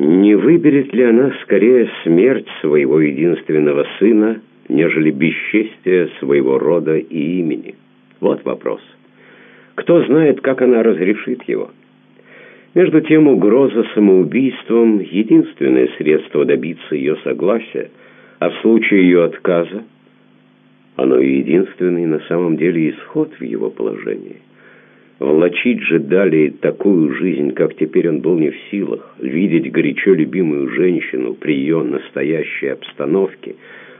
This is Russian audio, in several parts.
Не выберет ли она скорее смерть своего единственного сына, нежели бесчестие своего рода и имени? Вот вопрос. Кто знает, как она разрешит его? Между тем, угроза самоубийством — единственное средство добиться ее согласия, а в случае ее отказа — оно единственный на самом деле исход в его положении. Влачить же далее такую жизнь, как теперь он был не в силах, видеть горячо любимую женщину при ее настоящей обстановке,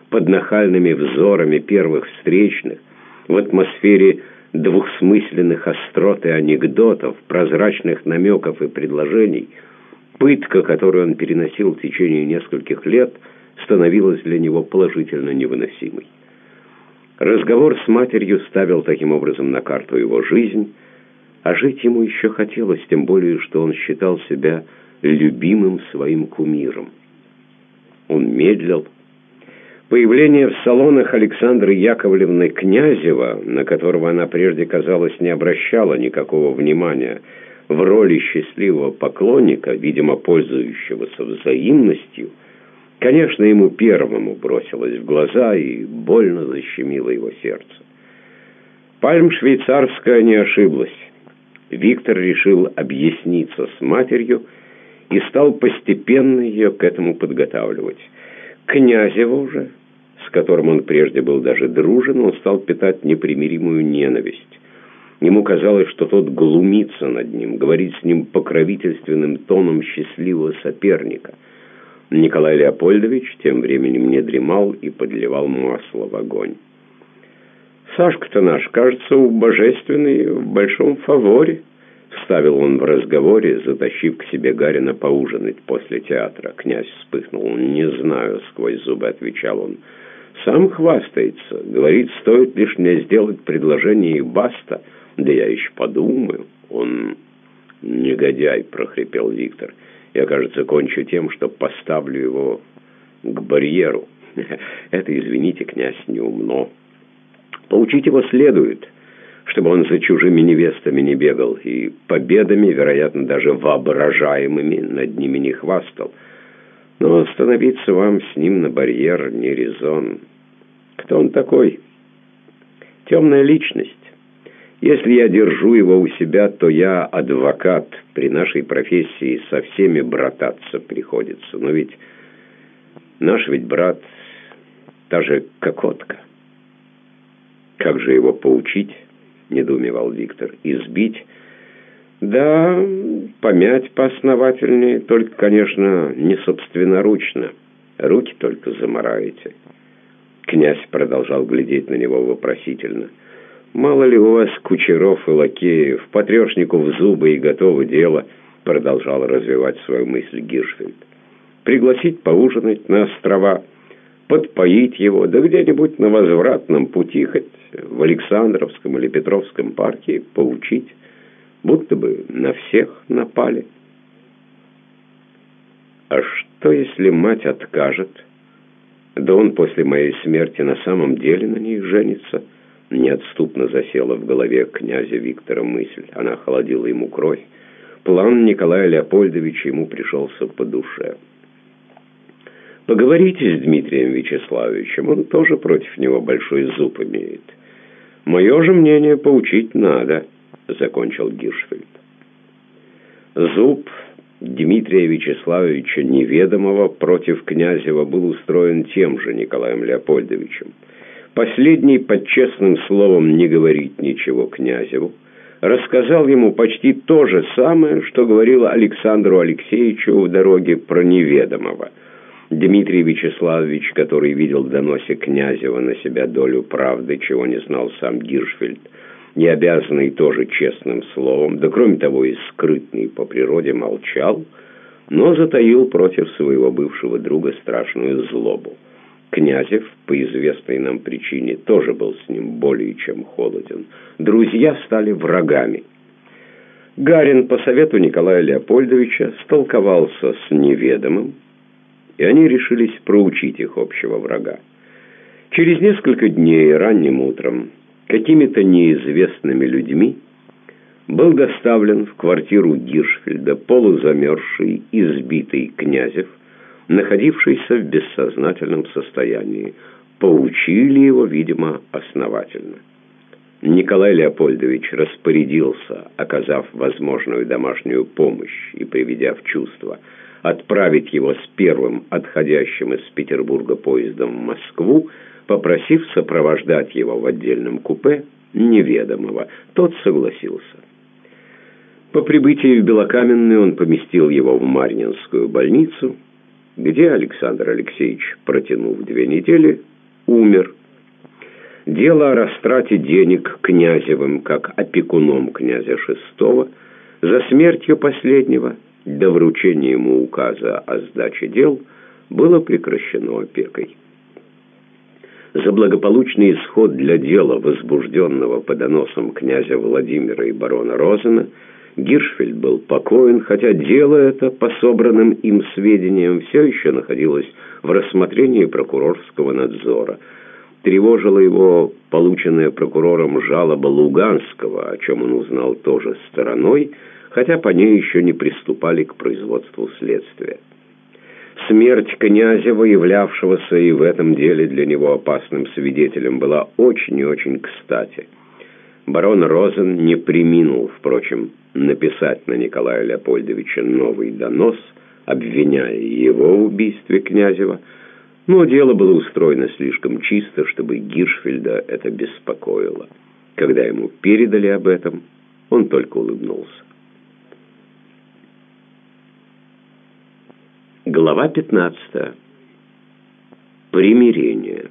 под нахальными взорами первых встречных, в атмосфере двухсмысленных острот и анекдотов, прозрачных намеков и предложений, пытка, которую он переносил в течение нескольких лет, становилась для него положительно невыносимой. Разговор с матерью ставил таким образом на карту его жизнь, а жить ему еще хотелось, тем более, что он считал себя любимым своим кумиром. Он медлил, Появление в салонах Александры Яковлевны Князева, на которого она прежде, казалось, не обращала никакого внимания, в роли счастливого поклонника, видимо, пользующегося взаимностью, конечно, ему первому бросилось в глаза и больно защемило его сердце. Пальм швейцарская не ошиблась. Виктор решил объясниться с матерью и стал постепенно ее к этому подготавливать. Князева уже с которым он прежде был даже дружен, он стал питать непримиримую ненависть. Ему казалось, что тот глумится над ним, говорит с ним покровительственным тоном счастливого соперника. Николай Леопольдович тем временем не дремал и подливал масло в огонь. «Сашка-то наш, кажется, у божественной в большом фаворе», — вставил он в разговоре, затащив к себе Гарина поужинать после театра. Князь вспыхнул. «Не знаю», — сквозь зубы отвечал он, — сам хвастается. Говорит, стоит лишь мне сделать предложение и баста. Да я еще подумаю. Он негодяй, прохрипел Виктор. Я, кажется, кончу тем, что поставлю его к барьеру. Это, извините, князь, неумно. Поучить его следует, чтобы он за чужими невестами не бегал и победами, вероятно, даже воображаемыми, над ними не хвастал. Но становиться вам с ним на барьер не резон. Кто он такой? Темная личность. Если я держу его у себя, то я адвокат. При нашей профессии со всеми брататься приходится. Но ведь наш ведь брат та же кокотка. Как же его поучить? Недоумевал Виктор. Избить? Да, помять поосновательнее, только, конечно, не собственноручно. Руки только замораете. Князь продолжал глядеть на него вопросительно. «Мало ли у вас кучеров и лакеев, потрешнику в зубы и готово дело», продолжал развивать свою мысль Гиршфельд. «Пригласить поужинать на острова, подпоить его, да где-нибудь на возвратном пути, хоть в Александровском или Петровском парке, поучить, будто бы на всех напали». «А что, если мать откажет?» Да он после моей смерти на самом деле на ней женится. Неотступно засела в голове князя Виктора мысль. Она холодила ему кровь. План Николая Леопольдовича ему пришелся по душе. Поговорите с Дмитрием Вячеславовичем, он тоже против него большой зуб имеет. Мое же мнение поучить надо, закончил Гиршфельд. Зуб Дмитрия Вячеславовича Неведомого против Князева был устроен тем же Николаем Леопольдовичем. Последний, под честным словом не говорить ничего Князеву, рассказал ему почти то же самое, что говорил Александру Алексеевичу в дороге про Неведомого. Дмитрий Вячеславович, который видел в доносе Князева на себя долю правды, чего не знал сам Гиршфельд, не обязанный тоже честным словом, да кроме того и скрытный по природе молчал, но затаил против своего бывшего друга страшную злобу. Князев, по известной нам причине, тоже был с ним более чем холоден. Друзья стали врагами. Гарин по совету Николая Леопольдовича столковался с неведомым, и они решились проучить их общего врага. Через несколько дней ранним утром какими-то неизвестными людьми был доставлен в квартиру Гиршфельда полузамерзший, избитый Князев, находившийся в бессознательном состоянии. Поучили его, видимо, основательно. Николай Леопольдович распорядился, оказав возможную домашнюю помощь и приведя в чувство, отправить его с первым отходящим из Петербурга поездом в Москву, попросив сопровождать его в отдельном купе неведомого. Тот согласился. По прибытии в Белокаменную он поместил его в Марнинскую больницу, где Александр Алексеевич, протянув две недели, умер. Дело о растрате денег Князевым, как опекуном князя VI, за смертью последнего, до вручения ему указа о сдаче дел, было прекращено опекой. За благополучный исход для дела, возбужденного по доносам князя Владимира и барона Розена, Гиршфельд был покоен, хотя дело это, по собранным им сведениям, все еще находилось в рассмотрении прокурорского надзора. Тревожила его полученная прокурором жалоба Луганского, о чем он узнал тоже стороной, хотя по ней еще не приступали к производству следствия. Смерть Князева, являвшегося и в этом деле для него опасным свидетелем, была очень и очень кстати. Барон Розен не приминул, впрочем, написать на Николая Леопольдовича новый донос, обвиняя его в убийстве Князева, но дело было устроено слишком чисто, чтобы Гиршфельда это беспокоило. Когда ему передали об этом, он только улыбнулся. Глава 15. Примирение.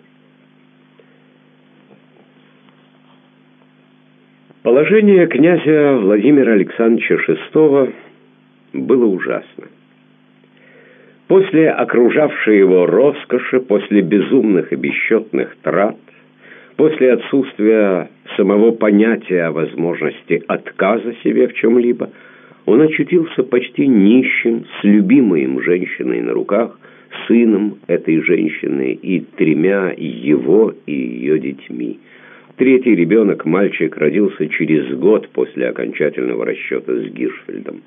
Положение князя Владимира Александровича VI было ужасно. После окружавшей его роскоши, после безумных и бесчетных трат, после отсутствия самого понятия о возможности отказа себе в чем-либо, он очутился почти нищим, с любимой им женщиной на руках, сыном этой женщины и тремя его и ее детьми. Третий ребенок, мальчик, родился через год после окончательного расчета с Гиршфельдом.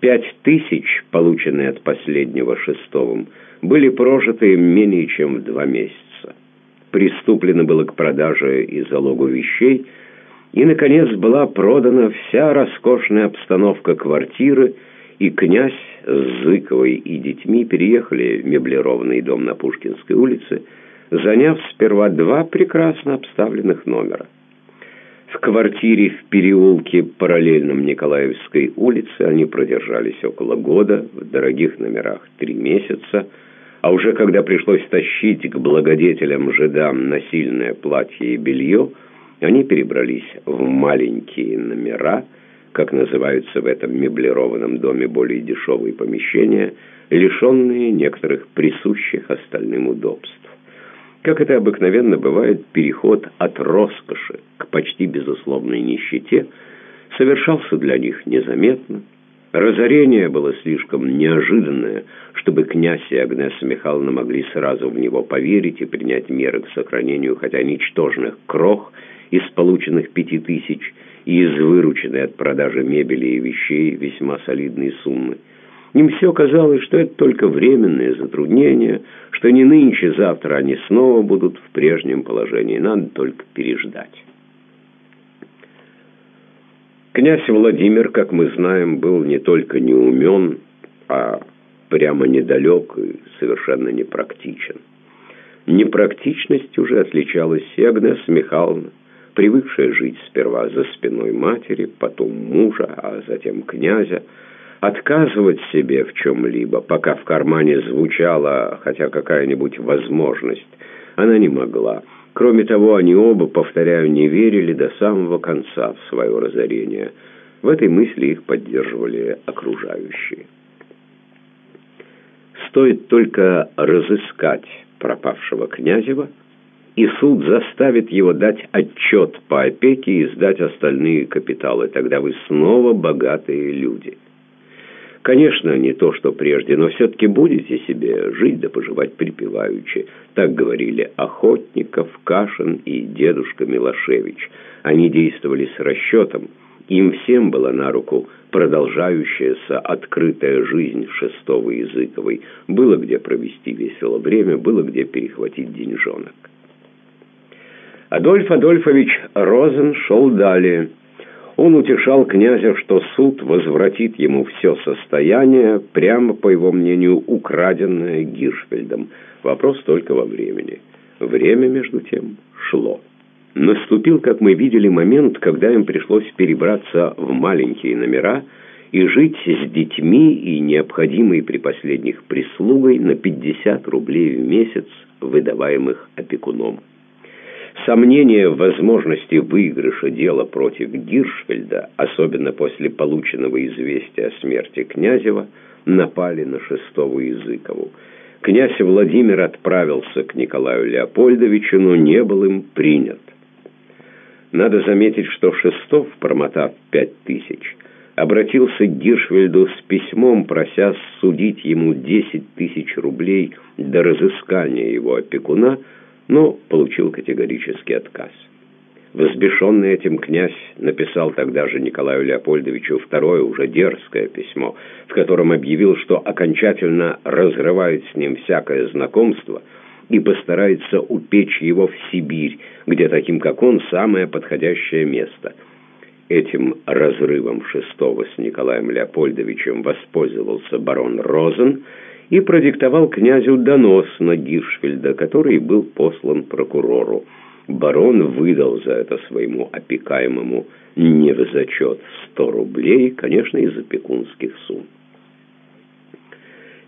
Пять тысяч, полученные от последнего шестовым, были прожиты менее чем в два месяца. Приступлено было к продаже и залогу вещей, и, наконец, была продана вся роскошная обстановка квартиры, и князь с Зыковой и детьми переехали в меблированный дом на Пушкинской улице, заняв сперва два прекрасно обставленных номера. В квартире в переулке, параллельном Николаевской улице, они продержались около года, в дорогих номерах три месяца, а уже когда пришлось тащить к благодетелям жидам насильное платье и белье, они перебрались в маленькие номера, как называются в этом меблированном доме более дешевые помещения, лишенные некоторых присущих остальным удобств. Как это обыкновенно бывает, переход от роскоши к почти безусловной нищете совершался для них незаметно. Разорение было слишком неожиданное, чтобы князь и Агнеса Михайловна могли сразу в него поверить и принять меры к сохранению хотя ничтожных крох из полученных пяти тысяч и из вырученной от продажи мебели и вещей весьма солидной суммы. Им все казалось, что это только временные затруднения, что не нынче-завтра они снова будут в прежнем положении, надо только переждать. Князь Владимир, как мы знаем, был не только неумен, а прямо недалек и совершенно непрактичен. Непрактичность уже отличалась и Агнеса Михайловна, привыкшая жить сперва за спиной матери, потом мужа, а затем князя, отказывать себе в чем-либо, пока в кармане звучала хотя какая-нибудь возможность, она не могла. Кроме того, они оба, повторяю, не верили до самого конца в свое разорение. В этой мысли их поддерживали окружающие. Стоит только разыскать пропавшего Князева – и суд заставит его дать отчет по опеке и сдать остальные капиталы. Тогда вы снова богатые люди. Конечно, не то, что прежде, но все-таки будете себе жить да поживать припеваючи. Так говорили Охотников, Кашин и дедушка Милошевич. Они действовали с расчетом, Им всем была на руку продолжающаяся открытая жизнь шестого Языковой. Было где провести весело время, было где перехватить деньжонок. Адольф Адольфович Розен шел далее. Он утешал князя, что суд возвратит ему все состояние, прямо, по его мнению, украденное Гиршфельдом. Вопрос только во времени. Время, между тем, шло. Наступил, как мы видели, момент, когда им пришлось перебраться в маленькие номера и жить с детьми и необходимой при последних прислугой на 50 рублей в месяц, выдаваемых опекуном. Сомнения в возможности выигрыша дела против Гиршфельда, особенно после полученного известия о смерти Князева, напали на шестого Языкову. Князь Владимир отправился к Николаю Леопольдовичу, но не был им принят. Надо заметить, что Шестов, промотав пять тысяч, обратился к Гиршвельду с письмом, прося судить ему десять тысяч рублей до разыскания его опекуна, но получил категорический отказ. Возбешенный этим князь написал тогда же Николаю Леопольдовичу второе, уже дерзкое письмо, в котором объявил, что окончательно разрывает с ним всякое знакомство и постарается упечь его в Сибирь, где таким, как он, самое подходящее место. Этим разрывом шестого с Николаем Леопольдовичем воспользовался барон Розен и продиктовал князю донос на Гиршфельда, который был послан прокурору. Барон выдал за это своему опекаемому не в зачет сто рублей, конечно, из опекунских сумм.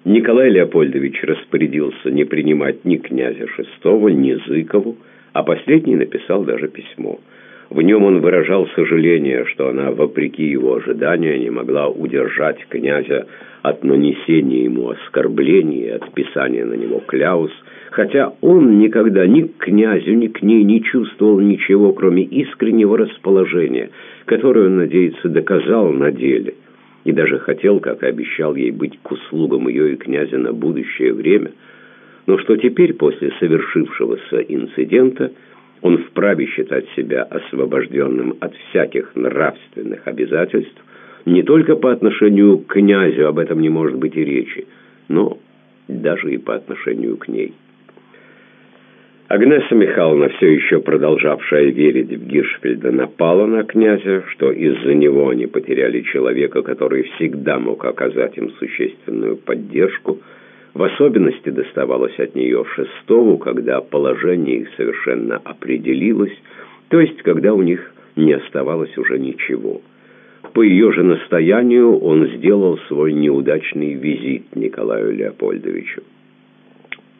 Николай Леопольдович распорядился не принимать ни князя Шестого, ни Зыкову, а последний написал даже письмо. В нем он выражал сожаление, что она, вопреки его ожидания, не могла удержать князя от нанесения ему оскорблений от писания на него кляус, хотя он никогда ни к князю, ни к ней не чувствовал ничего, кроме искреннего расположения, которое он, надеется, доказал на деле, и даже хотел, как и обещал ей, быть к услугам ее и князя на будущее время, но что теперь, после совершившегося инцидента, он вправе считать себя освобожденным от всяких нравственных обязательств, не только по отношению к князю об этом не может быть и речи, но даже и по отношению к ней. Агнеса Михайловна, все еще продолжавшая верить в Гиршфельда, напала на князя, что из-за него они потеряли человека, который всегда мог оказать им существенную поддержку. В особенности доставалось от нее шестову, когда положение их совершенно определилось, то есть когда у них не оставалось уже ничего. По ее же настоянию он сделал свой неудачный визит Николаю Леопольдовичу.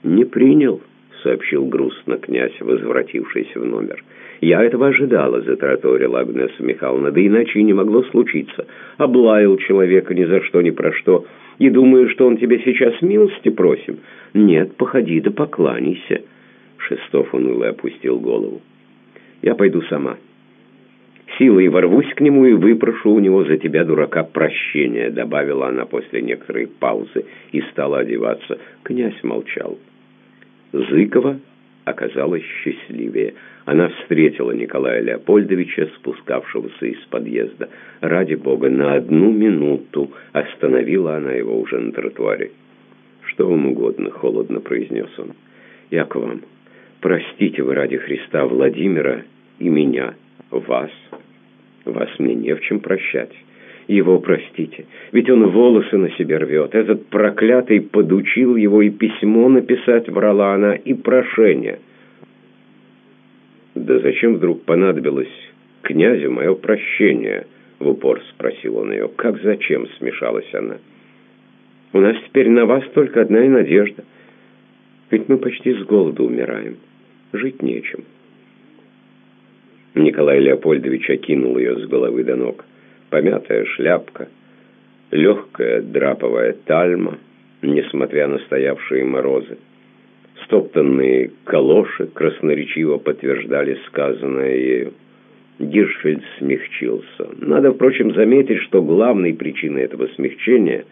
«Не принял», — сообщил грустно князь, возвратившись в номер. «Я этого ожидала», — затраторила Агнеса Михайловна, «да иначе не могло случиться. Облаял человека ни за что, ни про что, и думаю, что он тебе сейчас милости просим. Нет, походи да покланяйся». Шестов уныло опустил голову. «Я пойду сама». Силой ворвусь к нему и выпрошу у него за тебя, дурака, прощения», — добавила она после некоторой паузы и стала одеваться. Князь молчал. Зыкова оказалась счастливее. Она встретила Николая Леопольдовича, спускавшегося из подъезда. Ради бога, на одну минуту остановила она его уже на тротуаре. «Что вам угодно», — холодно произнес он. «Я к вам. Простите вы ради Христа Владимира и меня, вас». Вас мне не в чем прощать. Его простите, ведь он волосы на себе рвет. Этот проклятый подучил его и письмо написать врала она, и прошение. «Да зачем вдруг понадобилось князю мое прощение?» — в упор спросил он ее. «Как зачем?» — смешалась она. «У нас теперь на вас только одна и надежда. Ведь мы почти с голоду умираем. Жить нечем». Николай Леопольдович окинул ее с головы до ног. Помятая шляпка, легкая драповая тальма, несмотря на стоявшие морозы. Стоптанные калоши красноречиво подтверждали сказанное ею. Гиршфельд смягчился. Надо, впрочем, заметить, что главной причиной этого смягчения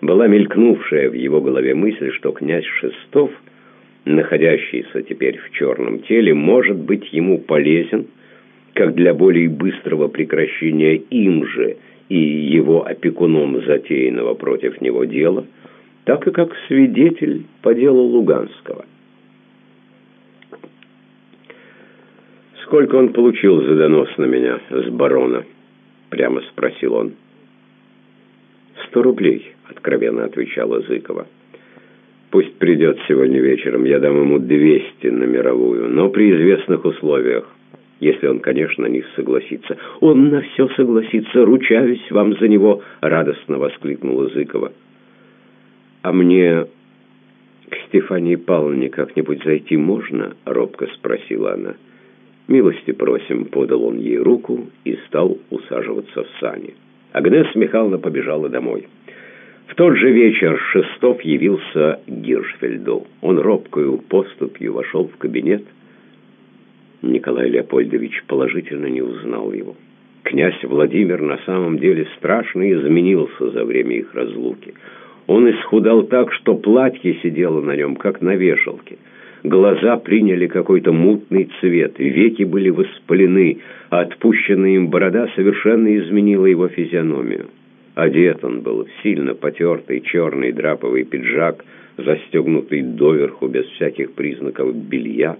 была мелькнувшая в его голове мысль, что князь Шестов, находящийся теперь в черном теле, может быть ему полезен, как для более быстрого прекращения им же и его опекуном затеянного против него дела, так и как свидетель по делу Луганского. «Сколько он получил за донос на меня с барона?» — прямо спросил он. «Сто рублей», — откровенно отвечала Зыкова. «Пусть придет сегодня вечером, я дам ему двести на мировую, но при известных условиях, если он, конечно, на них согласится». «Он на все согласится, ручаюсь вам за него», — радостно воскликнула Зыкова. «А мне к Стефании Павловне как-нибудь зайти можно?» — робко спросила она. «Милости просим», — подал он ей руку и стал усаживаться в сани. Агнес Михайловна побежала домой. В тот же вечер Шестов явился Гиршфельду. Он робкою поступью вошел в кабинет. Николай Леопольдович положительно не узнал его. Князь Владимир на самом деле страшно изменился за время их разлуки. Он исхудал так, что платье сидело на нем, как на вешалке. Глаза приняли какой-то мутный цвет, веки были воспалены, а отпущенная им борода совершенно изменила его физиономию. Одет он был в сильно потертый черный драповый пиджак, застегнутый доверху без всяких признаков белья,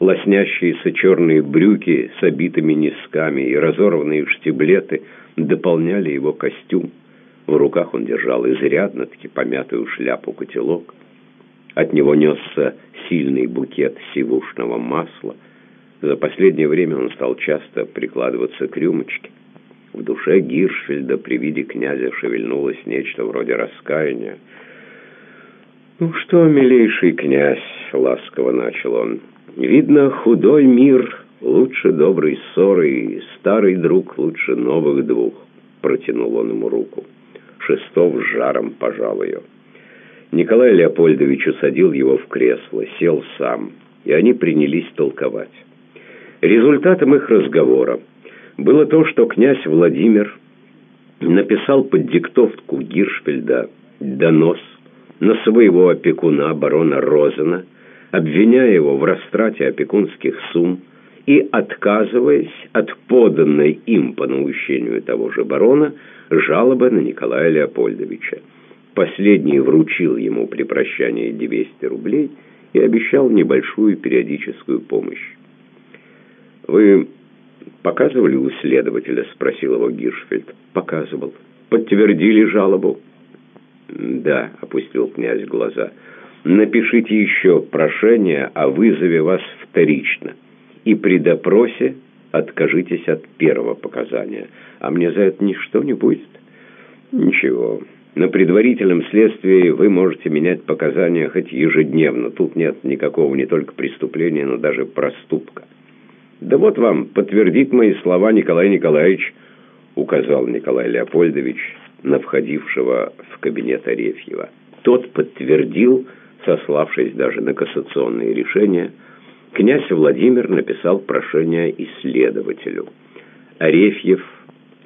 лоснящиеся черные брюки с обитыми низками и разорванные штиблеты дополняли его костюм. В руках он держал изрядно-таки помятую шляпу-котелок. От него несся сильный букет сивушного масла. За последнее время он стал часто прикладываться к рюмочке. В душе Гиршфельда при виде князя шевельнулось нечто вроде раскаяния. «Ну что, милейший князь?» — ласково начал он. «Видно, худой мир лучше доброй ссоры, и старый друг лучше новых двух», — протянул он ему руку. Шестов с жаром пожал ее. Николай Леопольдович усадил его в кресло, сел сам, и они принялись толковать. Результатом их разговора было то, что князь Владимир написал под диктовку Гиршфельда донос на своего опекуна, барона Розена, обвиняя его в растрате опекунских сумм и отказываясь от поданной им по наущению того же барона жалобы на Николая Леопольдовича. Последний вручил ему при прощании 200 рублей и обещал небольшую периодическую помощь. «Вы показывали у следователя?» — спросил его Гиршфельд. «Показывал. Подтвердили жалобу?» «Да», — опустил князь глаза. «Напишите еще прошение о вызове вас вторично, и при допросе откажитесь от первого показания. А мне за это ничто не будет?» «Ничего». На предварительном следствии вы можете менять показания хоть ежедневно. Тут нет никакого не только преступления, но даже проступка. Да вот вам подтвердит мои слова Николай Николаевич, указал Николай Леопольдович на входившего в кабинет Арефьева. Тот подтвердил, сославшись даже на кассационные решения, князь Владимир написал прошение исследователю. Арефьев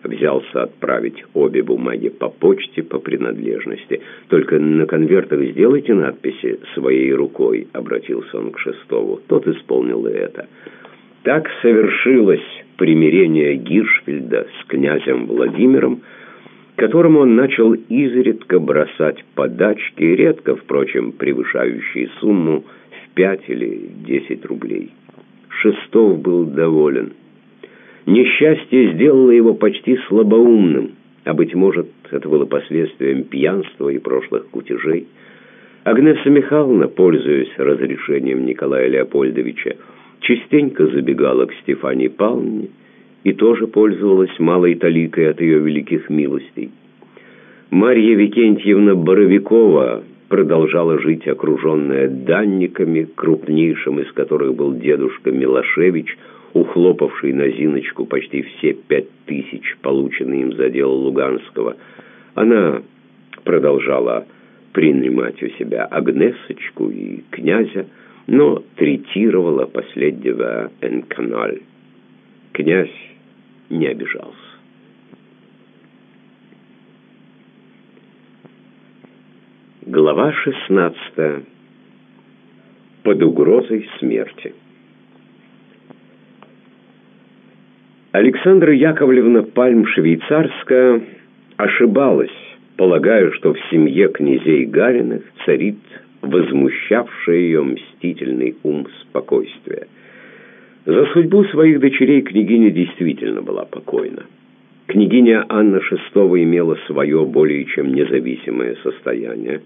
взялся отправить обе бумаги по почте по принадлежности. «Только на конвертах сделайте надписи своей рукой», — обратился он к Шестову. Тот исполнил и это. Так совершилось примирение Гиршфельда с князем Владимиром, которому он начал изредка бросать подачки, редко, впрочем, превышающие сумму в пять или десять рублей. Шестов был доволен. Несчастье сделало его почти слабоумным, а, быть может, это было последствием пьянства и прошлых кутежей. Агнеса Михайловна, пользуясь разрешением Николая Леопольдовича, частенько забегала к Стефании Павловне и тоже пользовалась малой таликой от ее великих милостей. Марья Викентьевна Боровикова продолжала жить, окруженная данниками, крупнейшим из которых был дедушка Милошевич – ухлопавший на Зиночку почти все пять тысяч, полученные им за дело Луганского, она продолжала принимать у себя Агнесочку и князя, но третировала последнего Энканаль. Князь не обижался. Глава 16. Под угрозой смерти. Александра Яковлевна Пальм-Швейцарская ошибалась, полагая, что в семье князей Гариных царит возмущавший ее мстительный ум спокойствия. За судьбу своих дочерей княгиня действительно была покойна. Княгиня Анна VI имела свое более чем независимое состояние,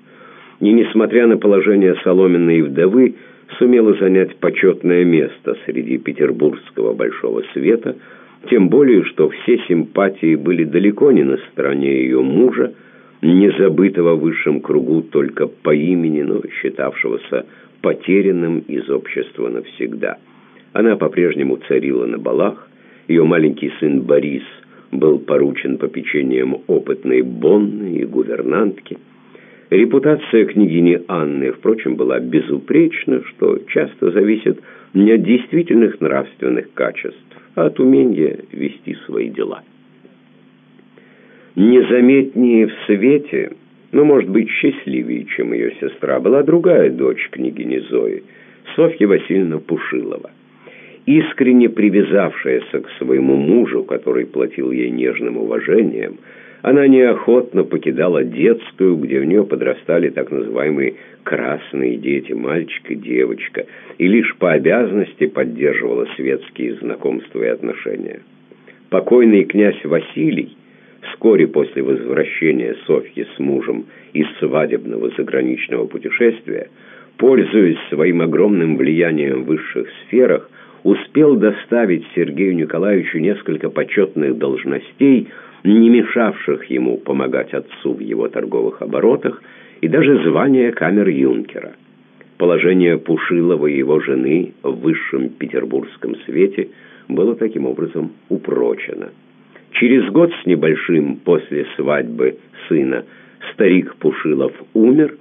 и, несмотря на положение соломенной вдовы, сумела занять почетное место среди петербургского большого света, тем более, что все симпатии были далеко не на стороне ее мужа, не забытого в высшем кругу только по имени, но считавшегося потерянным из общества навсегда. Она по-прежнему царила на балах, ее маленький сын Борис был поручен попечением опытной Бонны и гувернантки. Репутация княгини Анны, впрочем, была безупречна, что часто зависит не от действительных нравственных качеств, а от умения вести свои дела. Незаметнее в свете, но, может быть, счастливее, чем ее сестра, была другая дочь княгини Зои, Софья Васильевна Пушилова. Искренне привязавшаяся к своему мужу, который платил ей нежным уважением, она неохотно покидала детскую, где у нее подрастали так называемые «красные дети», мальчик и девочка, и лишь по обязанности поддерживала светские знакомства и отношения. Покойный князь Василий, вскоре после возвращения Софьи с мужем из свадебного заграничного путешествия, пользуясь своим огромным влиянием в высших сферах, успел доставить Сергею Николаевичу несколько почетных должностей, не мешавших ему помогать отцу в его торговых оборотах, и даже звание камер-юнкера. Положение Пушилова и его жены в высшем петербургском свете было таким образом упрочено. Через год с небольшим после свадьбы сына старик Пушилов умер,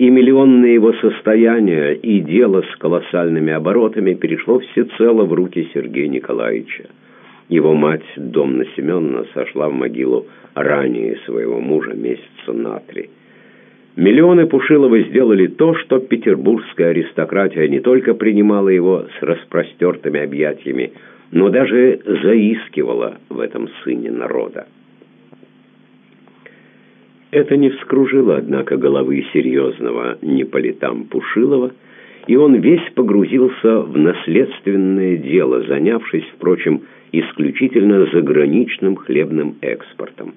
и миллионное его состояние и дело с колоссальными оборотами перешло всецело в руки Сергея Николаевича. Его мать, Домна Семеновна, сошла в могилу ранее своего мужа месяца на три. Миллионы Пушилова сделали то, что петербургская аристократия не только принимала его с распростертыми объятиями, но даже заискивала в этом сыне народа. Это не вскружило, однако, головы серьезного Неполитам Пушилова, и он весь погрузился в наследственное дело, занявшись, впрочем, исключительно заграничным хлебным экспортом.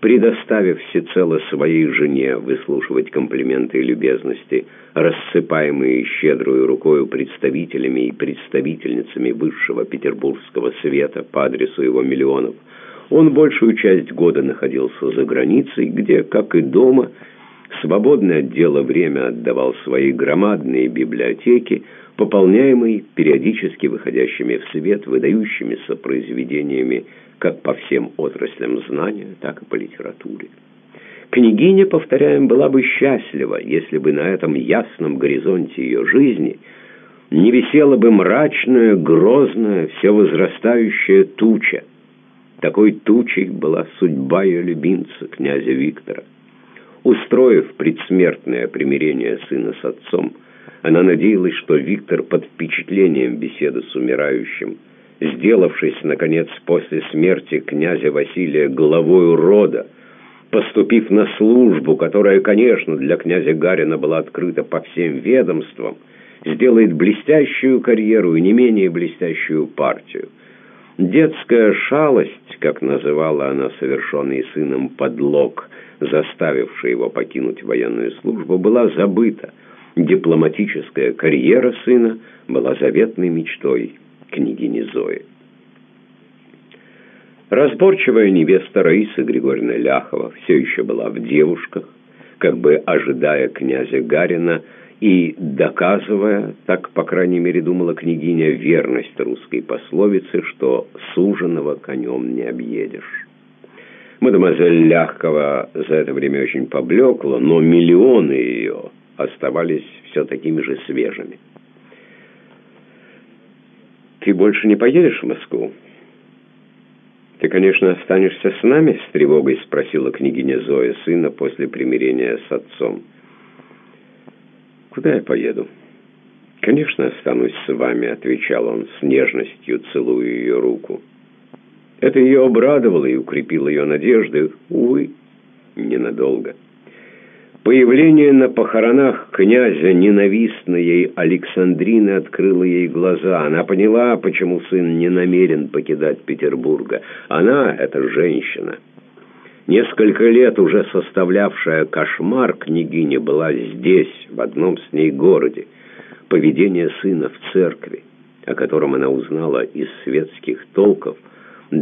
Предоставив всецело своей жене выслушивать комплименты и любезности, рассыпаемые щедрую рукою представителями и представительницами высшего петербургского света по адресу его миллионов, он большую часть года находился за границей, где, как и дома, свободное от дела время отдавал свои громадные библиотеки, пополняемые периодически выходящими в свет выдающимися произведениями как по всем отраслям знания, так и по литературе. Княгиня, повторяем, была бы счастлива, если бы на этом ясном горизонте ее жизни не висела бы мрачная, грозная, все возрастающая туча, такой тучей была судьба ее любимца, князя Виктора. Устроив предсмертное примирение сына с отцом, она надеялась, что Виктор под впечатлением беседы с умирающим, сделавшись, наконец, после смерти князя Василия главою рода, поступив на службу, которая, конечно, для князя Гарина была открыта по всем ведомствам, сделает блестящую карьеру и не менее блестящую партию. Детская шалость, как называла она совершенный сыном подлог, заставивший его покинуть военную службу, была забыта. Дипломатическая карьера сына была заветной мечтой княгини Зои. Разборчивая невеста Раиса Григорьевна Ляхова все еще была в девушках, как бы ожидая князя Гарина, и доказывая, так, по крайней мере, думала княгиня, верность русской пословицы, что суженого конем не объедешь. Мадемуазель Ляхкова за это время очень поблекла, но миллионы ее оставались все такими же свежими. «Ты больше не поедешь в Москву?» «Ты, конечно, останешься с нами?» — с тревогой спросила княгиня Зоя сына после примирения с отцом. «Куда я поеду?» «Конечно, останусь с вами», — отвечал он с нежностью, целуя ее руку. Это ее обрадовало и укрепило ее надежды, увы, ненадолго. Появление на похоронах князя ненавистной ей Александрины открыло ей глаза. Она поняла, почему сын не намерен покидать Петербурга. Она — это женщина. Несколько лет уже составлявшая кошмар княгиня была здесь, в одном с ней городе. Поведение сына в церкви, о котором она узнала из светских толков —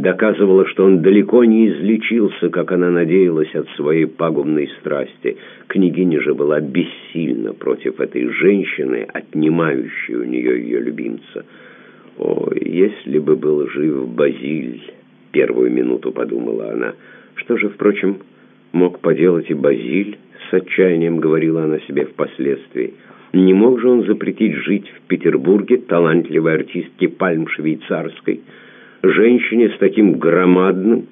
доказывала, что он далеко не излечился, как она надеялась от своей пагубной страсти. Княгиня же была бессильна против этой женщины, отнимающей у нее ее любимца. «Ой, если бы был жив Базиль!» — первую минуту подумала она. «Что же, впрочем, мог поделать и Базиль?» — с отчаянием говорила она себе впоследствии. «Не мог же он запретить жить в Петербурге талантливой артистке Пальм Швейцарской?» женщине с таким громадным,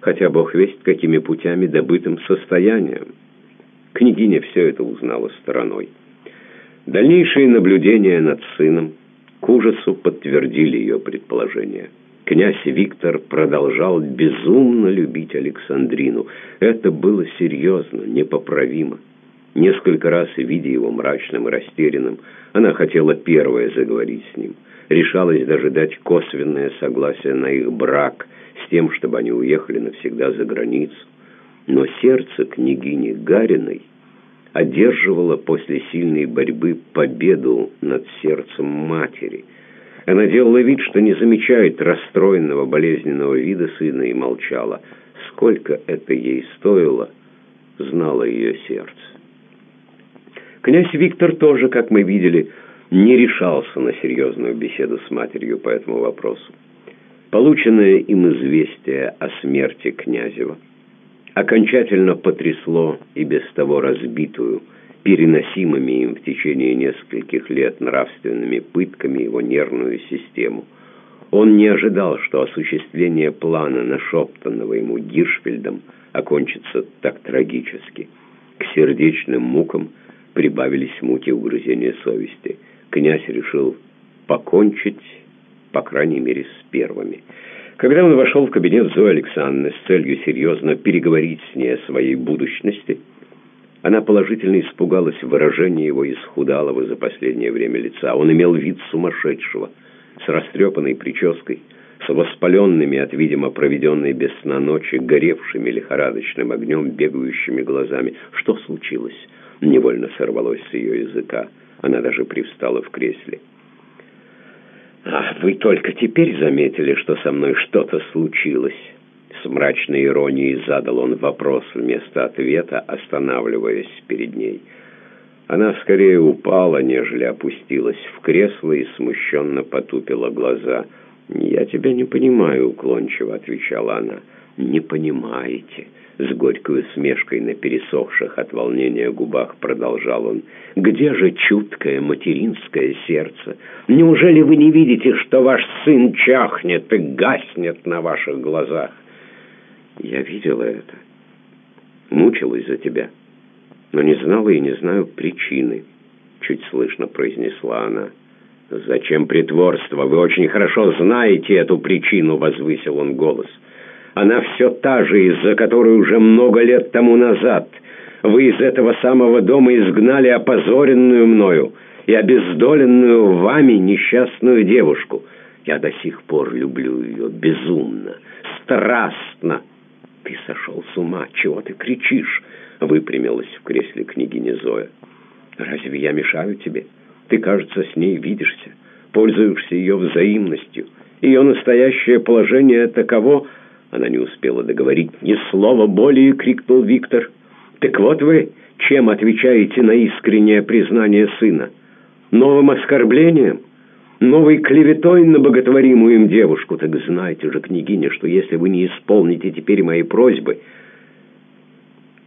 хотя бог весть какими путями добытым состоянием. Княгиня все это узнала стороной. Дальнейшие наблюдения над сыном к ужасу подтвердили ее предположение. Князь Виктор продолжал безумно любить Александрину. Это было серьезно, непоправимо. Несколько раз, видя его мрачным и растерянным, она хотела первая заговорить с ним – решалась даже дать косвенное согласие на их брак с тем, чтобы они уехали навсегда за границу. Но сердце княгини Гариной одерживало после сильной борьбы победу над сердцем матери. Она делала вид, что не замечает расстроенного болезненного вида сына и молчала. Сколько это ей стоило, знало ее сердце. Князь Виктор тоже, как мы видели, не решался на серьезную беседу с матерью по этому вопросу. Полученное им известие о смерти Князева окончательно потрясло и без того разбитую, переносимыми им в течение нескольких лет нравственными пытками его нервную систему. Он не ожидал, что осуществление плана, нашептанного ему Гиршфельдом, окончится так трагически. К сердечным мукам прибавились муки угрызения совести – князь решил покончить, по крайней мере, с первыми. Когда он вошел в кабинет Зои Александровны с целью серьезно переговорить с ней о своей будущности, она положительно испугалась выражения его исхудалого за последнее время лица. Он имел вид сумасшедшего, с растрепанной прической, с воспаленными от, видимо, проведенной без сна ночи, горевшими лихорадочным огнем, бегающими глазами. Что случилось? Невольно сорвалось с ее языка. Она даже привстала в кресле. «А вы только теперь заметили, что со мной что-то случилось?» С мрачной иронией задал он вопрос вместо ответа, останавливаясь перед ней. Она скорее упала, нежели опустилась в кресло и смущенно потупила глаза. «Я тебя не понимаю», — уклончиво отвечала она. «Не понимаете». С горькой усмешкой на пересохших от волнения губах продолжал он. «Где же чуткое материнское сердце? Неужели вы не видите, что ваш сын чахнет и гаснет на ваших глазах?» «Я видела это. Мучилась за тебя, но не знала и не знаю причины», — чуть слышно произнесла она. «Зачем притворство? Вы очень хорошо знаете эту причину», — возвысил он голос. Она все та же, из-за которой уже много лет тому назад вы из этого самого дома изгнали опозоренную мною и обездоленную вами несчастную девушку. Я до сих пор люблю ее безумно, страстно. Ты сошел с ума, чего ты кричишь? Выпрямилась в кресле княгиня Зоя. Разве я мешаю тебе? Ты, кажется, с ней видишься, пользуешься ее взаимностью. Ее настоящее положение таково, она не успела договорить ни слова более, крикнул Виктор. «Так вот вы, чем отвечаете на искреннее признание сына? Новым оскорблением? Новой клеветой на боготворимую им девушку? Так знайте же, княгиня, что если вы не исполните теперь мои просьбы,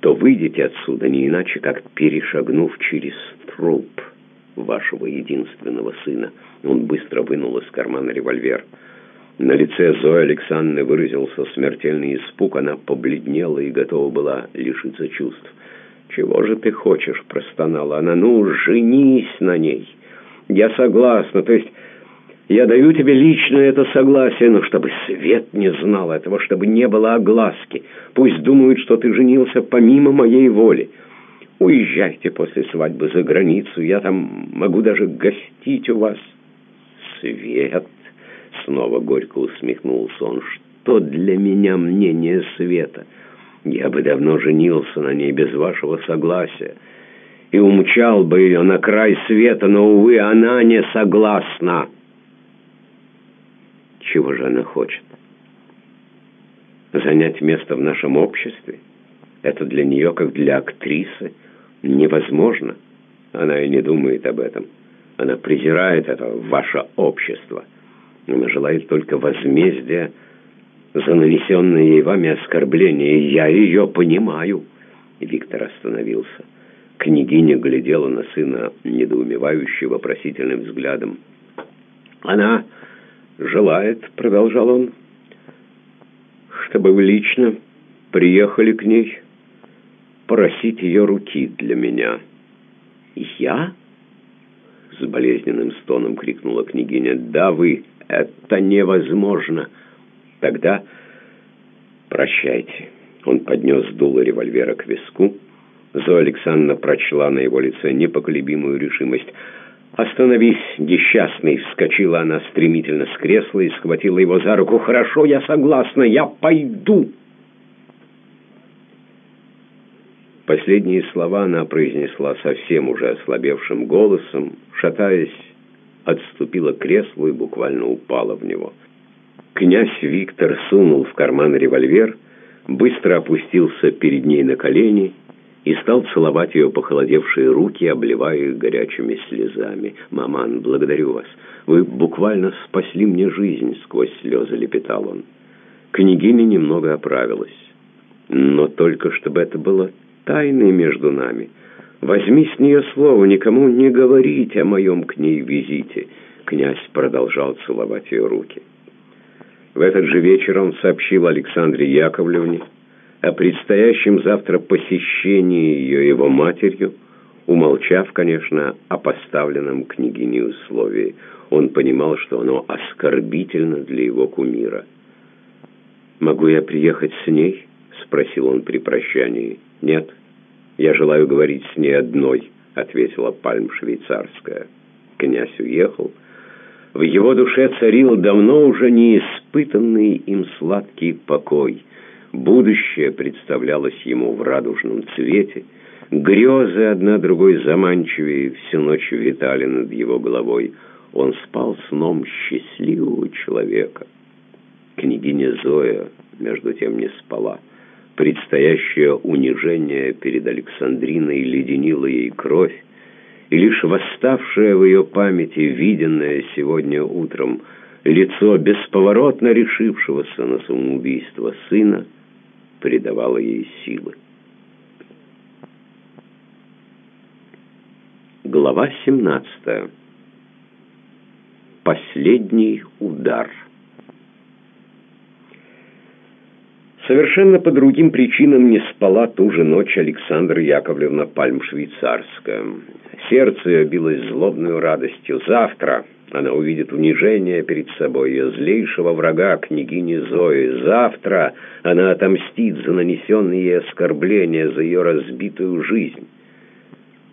то выйдете отсюда не иначе, как перешагнув через труп вашего единственного сына». Он быстро вынул из кармана револьвер. На лице Зои Александровны выразился смертельный испуг. Она побледнела и готова была лишиться чувств. «Чего же ты хочешь?» – простонала она. «Ну, женись на ней!» «Я согласна. То есть Я даю тебе лично это согласие, но чтобы свет не знал этого, чтобы не было огласки. Пусть думают, что ты женился помимо моей воли. Уезжайте после свадьбы за границу, я там могу даже гостить у вас. Свет, снова горько усмехнулся он, что для меня мнение света? Я бы давно женился на ней без вашего согласия и умчал бы ее на край света, но, увы, она не согласна. Чего же она хочет? Занять место в нашем обществе? Это для нее, как для актрисы, невозможно. Она и не думает об этом. Она презирает это ваше общество. Она желает только возмездия за нанесенные ей вами оскорбления. И я ее понимаю. Виктор остановился. Княгиня глядела на сына недоумевающим вопросительным взглядом. Она желает, продолжал он, чтобы вы лично приехали к ней просить ее руки для меня. «Я?» — с болезненным стоном крикнула княгиня. «Да вы! Это невозможно!» «Тогда прощайте». Он поднес дуло револьвера к виску. Зоя Александровна прочла на его лице непоколебимую решимость. «Остановись, несчастный!» — вскочила она стремительно с кресла и схватила его за руку. «Хорошо, я согласна, я пойду!» Последние слова она произнесла совсем уже ослабевшим голосом, шатаясь, отступила к креслу и буквально упала в него. Князь Виктор сунул в карман револьвер, быстро опустился перед ней на колени и стал целовать ее похолодевшие руки, обливая их горячими слезами. «Маман, благодарю вас. Вы буквально спасли мне жизнь», — сквозь слезы лепетал он. Княгиня немного оправилась. «Но только чтобы это было тайной между нами. Возьми с нее слово, никому не говорить о моем к ней визите». Князь продолжал целовать ее руки. В этот же вечер он сообщил Александре Яковлевне, о предстоящем завтра посещении ее его матерью, умолчав, конечно, о поставленном княгине условии. Он понимал, что оно оскорбительно для его кумира. «Могу я приехать с ней?» — спросил он при прощании. «Нет, я желаю говорить с ней одной», — ответила пальм швейцарская. Князь уехал. В его душе царил давно уже неиспытанный им сладкий покой — Будущее представлялось ему в радужном цвете. Грезы одна другой заманчивее всю ночь витали над его головой. Он спал сном счастливого человека. Княгиня Зоя, между тем, не спала. Предстоящее унижение перед Александриной леденило ей кровь, и лишь восставшее в ее памяти, виденное сегодня утром, лицо бесповоротно решившегося на самоубийство сына, придавало ей силы. Глава 17. Последний удар. Совершенно по другим причинам не спала ту же ночь Александра Яковлевна Пальм-Швейцарская. Сердце ее билось злобной радостью. Завтра она увидит унижение перед собой, ее злейшего врага, княгини Зои. Завтра она отомстит за нанесенные ей оскорбления, за ее разбитую жизнь.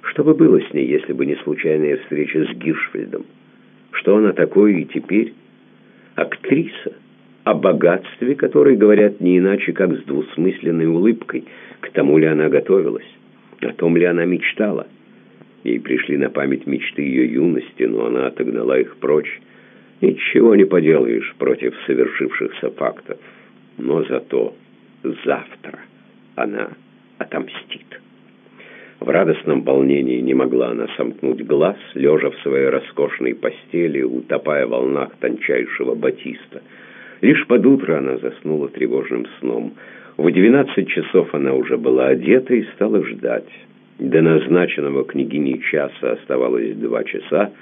Что бы было с ней, если бы не случайная встреча с Гиршфельдом? Что она такое и теперь? Актриса, о богатстве которой говорят не иначе, как с двусмысленной улыбкой. К тому ли она готовилась? О том ли она мечтала? Ей пришли на память мечты ее юности, но она отогнала их прочь. Ничего не поделаешь против совершившихся фактов. Но зато завтра она отомстит. В радостном волнении не могла она сомкнуть глаз, лежа в своей роскошной постели, утопая в волнах тончайшего батиста. Лишь под утро она заснула тревожным сном. В двенадцать часов она уже была одета и стала ждать. До назначенного княгини часа оставалось два часа.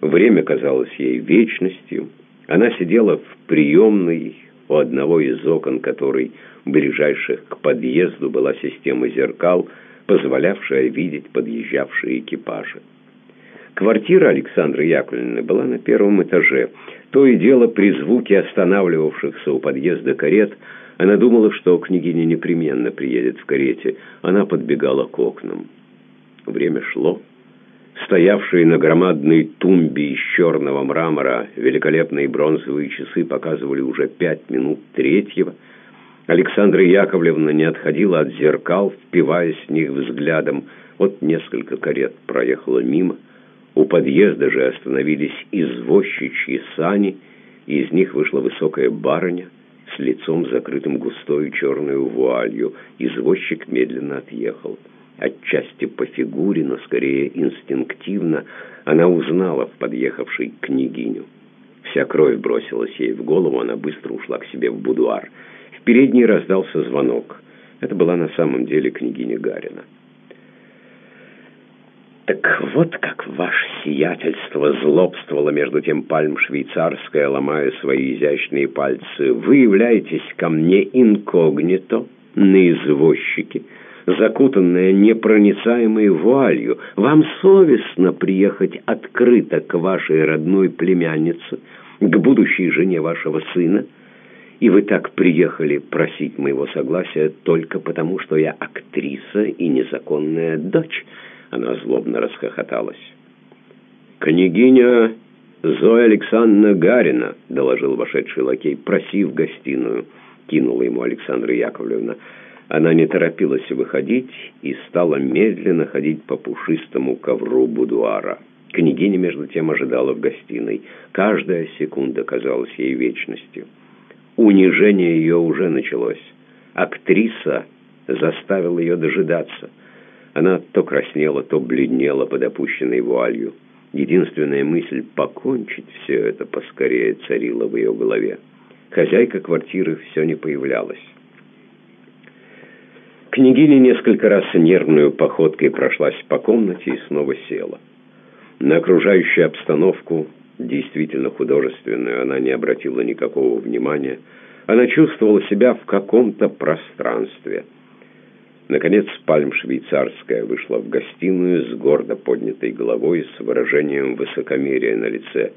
Время казалось ей вечностью. Она сидела в приемной у одного из окон, которой ближайших к подъезду была система зеркал, позволявшая видеть подъезжавшие экипажи. Квартира Александры Яковлевны была на первом этаже. То и дело при звуке останавливавшихся у подъезда карет она думала, что княгиня непременно приедет в карете. Она подбегала к окнам. Время шло. Стоявшие на громадной тумбе из черного мрамора великолепные бронзовые часы показывали уже пять минут третьего. Александра Яковлевна не отходила от зеркал, впиваясь в них взглядом. Вот несколько карет проехало мимо. У подъезда же остановились извозчичьи сани, и из них вышла высокая барыня с лицом закрытым густой черной вуалью. Извозчик медленно отъехал. Отчасти по фигуре, но скорее инстинктивно, она узнала в подъехавшей княгиню. Вся кровь бросилась ей в голову, она быстро ушла к себе в будуар. В передней раздался звонок. Это была на самом деле княгиня Гарина. «Так вот как ваше сиятельство злобствовало между тем пальм швейцарская, ломая свои изящные пальцы. Вы являетесь ко мне инкогнито, на извозчике, закутанная непроницаемой вуалью. Вам совестно приехать открыто к вашей родной племяннице, к будущей жене вашего сына, и вы так приехали просить моего согласия только потому, что я актриса и незаконная дочь». Она злобно расхохоталась. «Княгиня Зоя Александровна Гарина», — доложил вошедший лакей, — «проси в гостиную», — кинула ему Александра Яковлевна. Она не торопилась выходить и стала медленно ходить по пушистому ковру будуара. Княгиня, между тем, ожидала в гостиной. Каждая секунда казалась ей вечностью. Унижение ее уже началось. Актриса заставила ее дожидаться — она то краснела, то бледнела под опущенной вуалью. Единственная мысль покончить все это поскорее царила в ее голове. Хозяйка квартиры все не появлялась. Княгиня несколько раз нервную походкой прошлась по комнате и снова села. На окружающую обстановку, действительно художественную, она не обратила никакого внимания. Она чувствовала себя в каком-то пространстве – Наконец пальм швейцарская вышла в гостиную с гордо поднятой головой с выражением высокомерия на лице.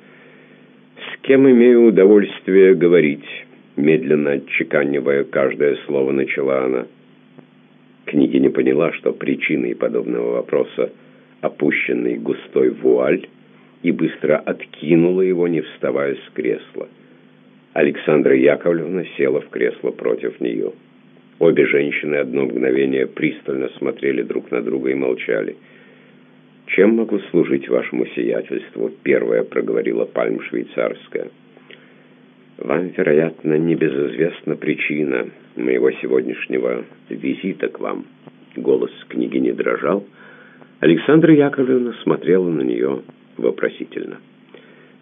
«С кем имею удовольствие говорить?» Медленно отчеканивая каждое слово, начала она. Княгиня поняла, что причиной подобного вопроса опущенный густой вуаль и быстро откинула его, не вставая с кресла. Александра Яковлевна села в кресло против нее. Обе женщины одно мгновение пристально смотрели друг на друга и молчали. «Чем могу служить вашему сиятельству?» — первая проговорила пальм швейцарская. «Вам, вероятно, небезызвестна причина моего сегодняшнего визита к вам». Голос княгини дрожал. Александра Яковлевна смотрела на нее вопросительно.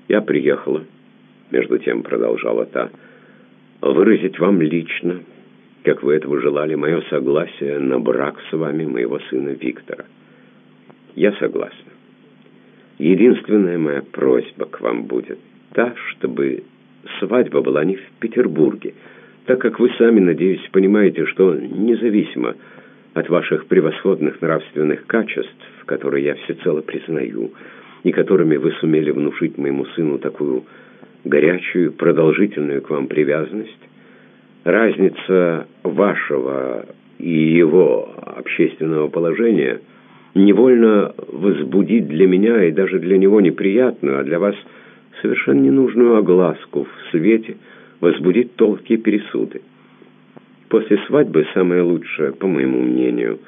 «Я приехала», — между тем продолжала та, — «выразить вам лично как вы этого желали, мое согласие на брак с вами моего сына Виктора. Я согласна. Единственная моя просьба к вам будет та, чтобы свадьба была не в Петербурге, так как вы сами, надеюсь, понимаете, что независимо от ваших превосходных нравственных качеств, которые я всецело признаю, и которыми вы сумели внушить моему сыну такую горячую, продолжительную к вам привязанность, разница вашего и его общественного положения невольно возбудит для меня и даже для него неприятную, а для вас совершенно ненужную огласку в свете, возбудит толкие пересуды. После свадьбы самое лучшее, по моему мнению,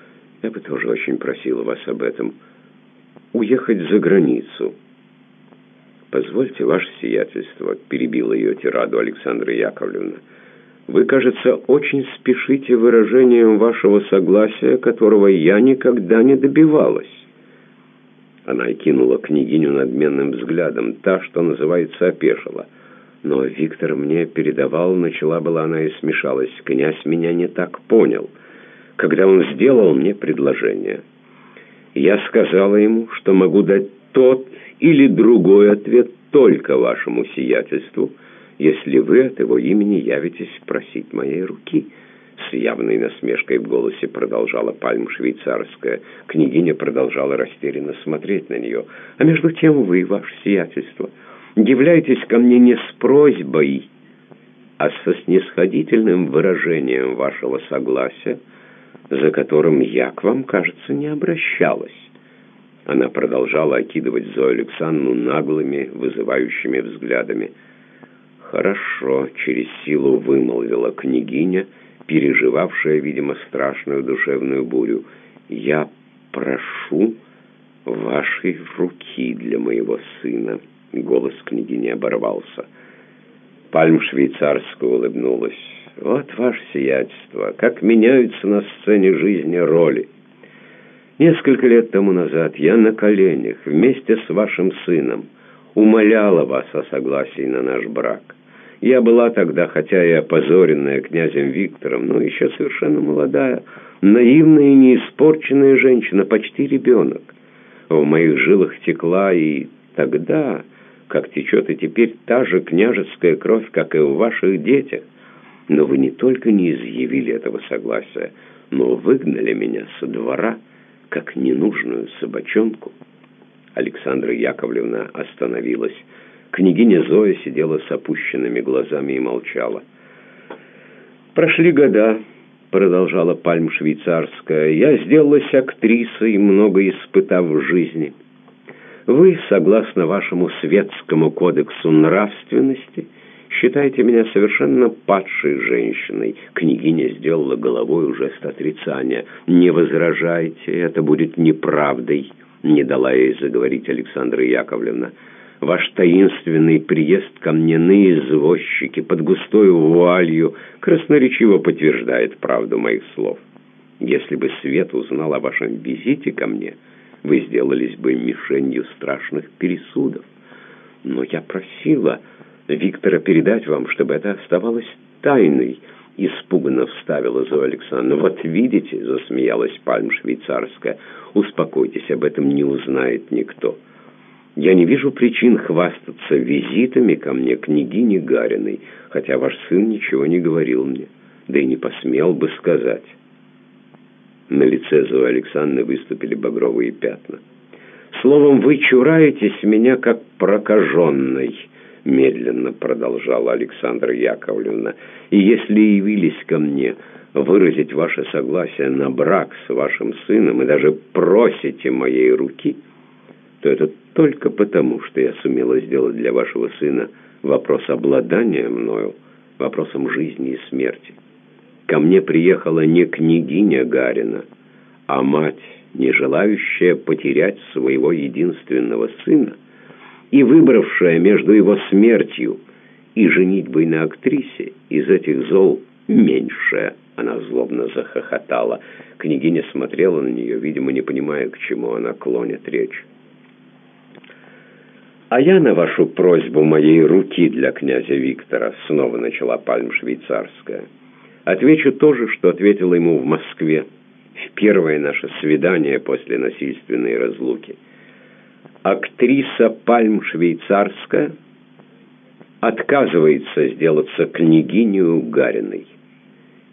я бы тоже очень просила вас об этом, уехать за границу. «Позвольте, ваше сиятельство», — перебила ее тираду Александра Яковлевна, — вы, кажется, очень спешите выражением вашего согласия, которого я никогда не добивалась. Она кинула княгиню надменным взглядом, та, что называется, опешила. Но Виктор мне передавал, начала была она и смешалась. Князь меня не так понял, когда он сделал мне предложение. Я сказала ему, что могу дать тот или другой ответ только вашему сиятельству — если вы от его имени явитесь просить моей руки. С явной насмешкой в голосе продолжала пальма швейцарская. Княгиня продолжала растерянно смотреть на нее. «А между тем вы, ваше сиятельство, являетесь ко мне не с просьбой, а со снисходительным выражением вашего согласия, за которым я к вам, кажется, не обращалась». Она продолжала окидывать Зою Александровну наглыми, вызывающими взглядами. «Хорошо», — через силу вымолвила княгиня, переживавшая, видимо, страшную душевную бурю. «Я прошу вашей руки для моего сына». Голос княгини оборвался. Пальм швейцарская улыбнулась. «Вот ваше сиятельство, как меняются на сцене жизни роли. Несколько лет тому назад я на коленях вместе с вашим сыном умоляла вас о согласии на наш брак. Я была тогда, хотя и опозоренная князем Виктором, но еще совершенно молодая, наивная и неиспорченная женщина, почти ребенок. В моих жилах текла и тогда, как течет и теперь, та же княжеская кровь, как и в ваших детях. Но вы не только не изъявили этого согласия, но выгнали меня со двора, как ненужную собачонку. Александра Яковлевна остановилась. Княгиня Зоя сидела с опущенными глазами и молчала. «Прошли года», — продолжала пальм швейцарская, — «я сделалась актрисой, много испытав в жизни. Вы, согласно вашему светскому кодексу нравственности, считаете меня совершенно падшей женщиной». Княгиня сделала головой жест отрицания. «Не возражайте, это будет неправдой», — не дала ей заговорить Александра Яковлевна. Ваш таинственный приезд ко мне на извозчике под густой вуалью красноречиво подтверждает правду моих слов. Если бы Свет узнал о вашем визите ко мне, вы сделались бы мишенью страшных пересудов. Но я просила Виктора передать вам, чтобы это оставалось тайной, испуганно вставила Зоя Александровна. «Вот видите», — засмеялась пальм швейцарская, — «успокойтесь, об этом не узнает никто». Я не вижу причин хвастаться визитами ко мне княгини Гариной, хотя ваш сын ничего не говорил мне, да и не посмел бы сказать. На лице Зои Александры выступили багровые пятна. «Словом, вы чураетесь меня, как прокаженный», — медленно продолжала Александра Яковлевна. «И если явились ко мне выразить ваше согласие на брак с вашим сыном и даже просите моей руки, то это только потому, что я сумела сделать для вашего сына вопрос обладания мною вопросом жизни и смерти. Ко мне приехала не княгиня Гарина, а мать, не желающая потерять своего единственного сына и выбравшая между его смертью и женитьбой на актрисе из этих зол меньшая. Она злобно захохотала. Княгиня смотрела на нее, видимо, не понимая, к чему она клонит речь. «А я на вашу просьбу моей руки для князя Виктора», — снова начала пальм швейцарская. «Отвечу то же, что ответила ему в Москве в первое наше свидание после насильственной разлуки. Актриса пальм швейцарская отказывается сделаться княгиню Гариной.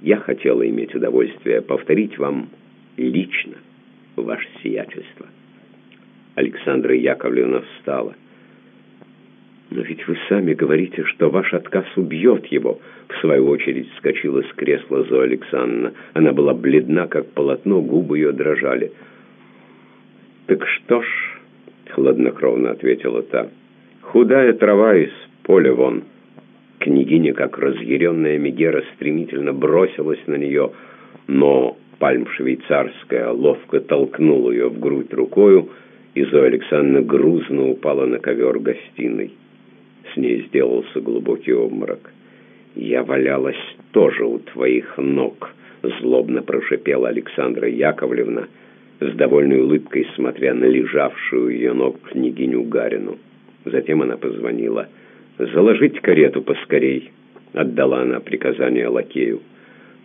Я хотела иметь удовольствие повторить вам лично ваше сиятельство». Александра Яковлевна встала. «Но ведь вы сами говорите, что ваш отказ убьет его», — в свою очередь вскочила с кресла Зоя Александровна. Она была бледна, как полотно, губы ее дрожали. «Так что ж», — хладнокровно ответила та, — «худая трава из поля вон». Княгиня, как разъяренная Мегера, стремительно бросилась на нее, но пальм швейцарская ловко толкнула ее в грудь рукою, и Зоя Александровна грузно упала на ковер гостиной с ней сделался глубокий обморок. «Я валялась тоже у твоих ног», — злобно прошипела Александра Яковлевна, с довольной улыбкой смотря на лежавшую ее ног княгиню Гарину. Затем она позвонила. «Заложить карету поскорей», — отдала она приказание лакею.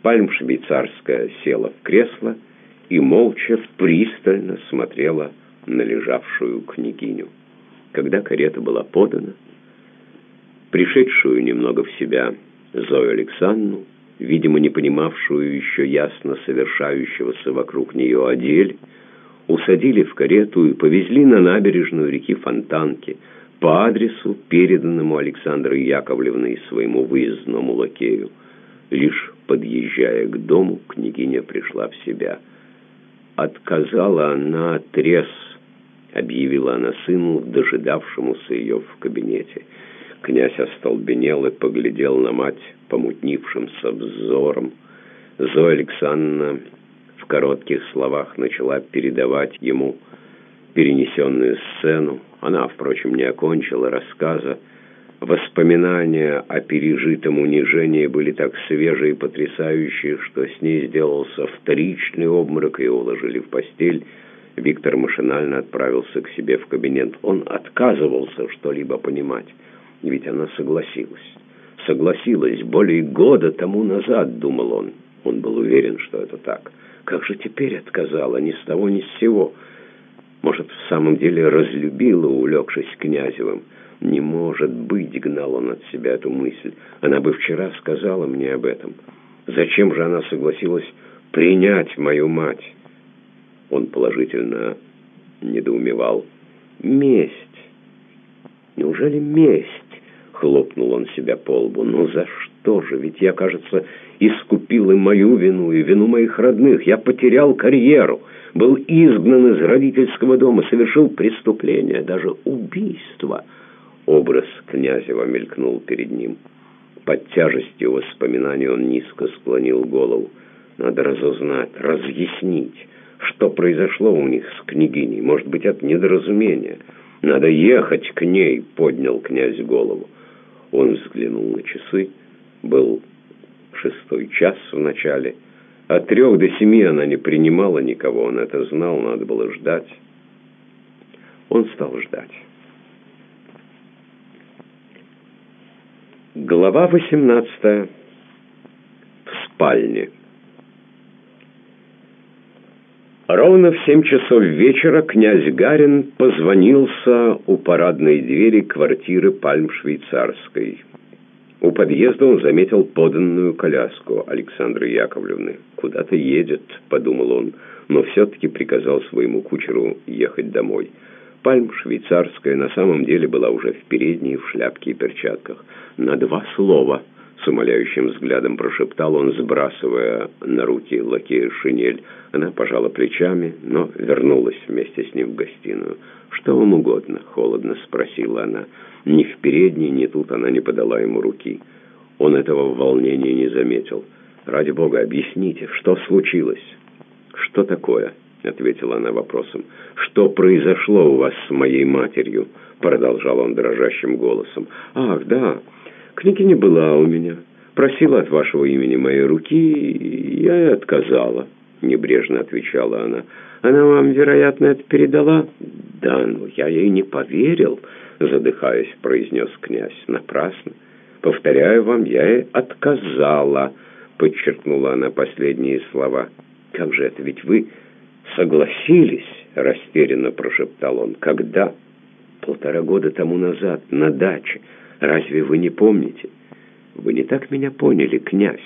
Пальм швейцарская села в кресло и молча пристально смотрела на лежавшую княгиню. Когда карета была подана, пришедшую немного в себя Зою Александровну, видимо, не понимавшую еще ясно совершающегося вокруг нее одель, усадили в карету и повезли на набережную реки Фонтанки по адресу, переданному Александрой Яковлевной своему выездному лакею. Лишь подъезжая к дому, княгиня пришла в себя. Отказала она отрез, объявила она сыну, дожидавшемуся ее в кабинете. Князь остолбенел и поглядел на мать помутнившимся взором. Зоя Александровна в коротких словах начала передавать ему перенесенную сцену. Она, впрочем, не окончила рассказа. Воспоминания о пережитом унижении были так свежие и потрясающие, что с ней сделался вторичный обморок, и уложили в постель. Виктор машинально отправился к себе в кабинет. Он отказывался что-либо понимать, ведь она согласилась. Согласилась более года тому назад, думал он. Он был уверен, что это так. Как же теперь отказала, ни с того, ни с сего. Может, в самом деле разлюбила, улегшись князевым. Не может быть, гнал он от себя эту мысль. Она бы вчера сказала мне об этом. Зачем же она согласилась принять мою мать? Он положительно недоумевал. Месть. Неужели месть? Хлопнул он себя по лбу. «Ну за что же? Ведь я, кажется, искупил и мою вину, и вину моих родных. Я потерял карьеру, был изгнан из родительского дома, совершил преступление, даже убийство». Образ Князева мелькнул перед ним. Под тяжестью воспоминаний он низко склонил голову. Надо разузнать, разъяснить, что произошло у них с княгиней. Может быть, от недоразумения. Надо ехать к ней, поднял князь голову. Он взглянул на часы. Был шестой час в начале. От трех до семи она не принимала никого. Он это знал, надо было ждать. Он стал ждать. Глава восемнадцатая. В спальне. Ровно в семь часов вечера князь Гарин позвонился у парадной двери квартиры Пальм-Швейцарской. У подъезда он заметил поданную коляску Александры Яковлевны. «Куда-то едет», — подумал он, но все-таки приказал своему кучеру ехать домой. Пальм-Швейцарская на самом деле была уже в передней, в шляпке и перчатках. «На два слова», с умоляющим взглядом прошептал он, сбрасывая на руки лакея шинель. Она пожала плечами, но вернулась вместе с ним в гостиную. «Что вам угодно?» — холодно спросила она. Ни в передней, ни тут она не подала ему руки. Он этого в волнении не заметил. «Ради бога, объясните, что случилось?» «Что такое?» — ответила она вопросом. «Что произошло у вас с моей матерью?» — продолжал он дрожащим голосом. «Ах, да!» Княгиня была у меня, просила от вашего имени моей руки, и я и отказала, небрежно отвечала она. Она вам, вероятно, это передала? Да, но я ей не поверил, задыхаясь, произнес князь. Напрасно. Повторяю вам, я ей отказала, подчеркнула она последние слова. Как же это, ведь вы согласились, растерянно прошептал он. Когда? Полтора года тому назад, на даче. Разве вы не помните? Вы не так меня поняли, князь,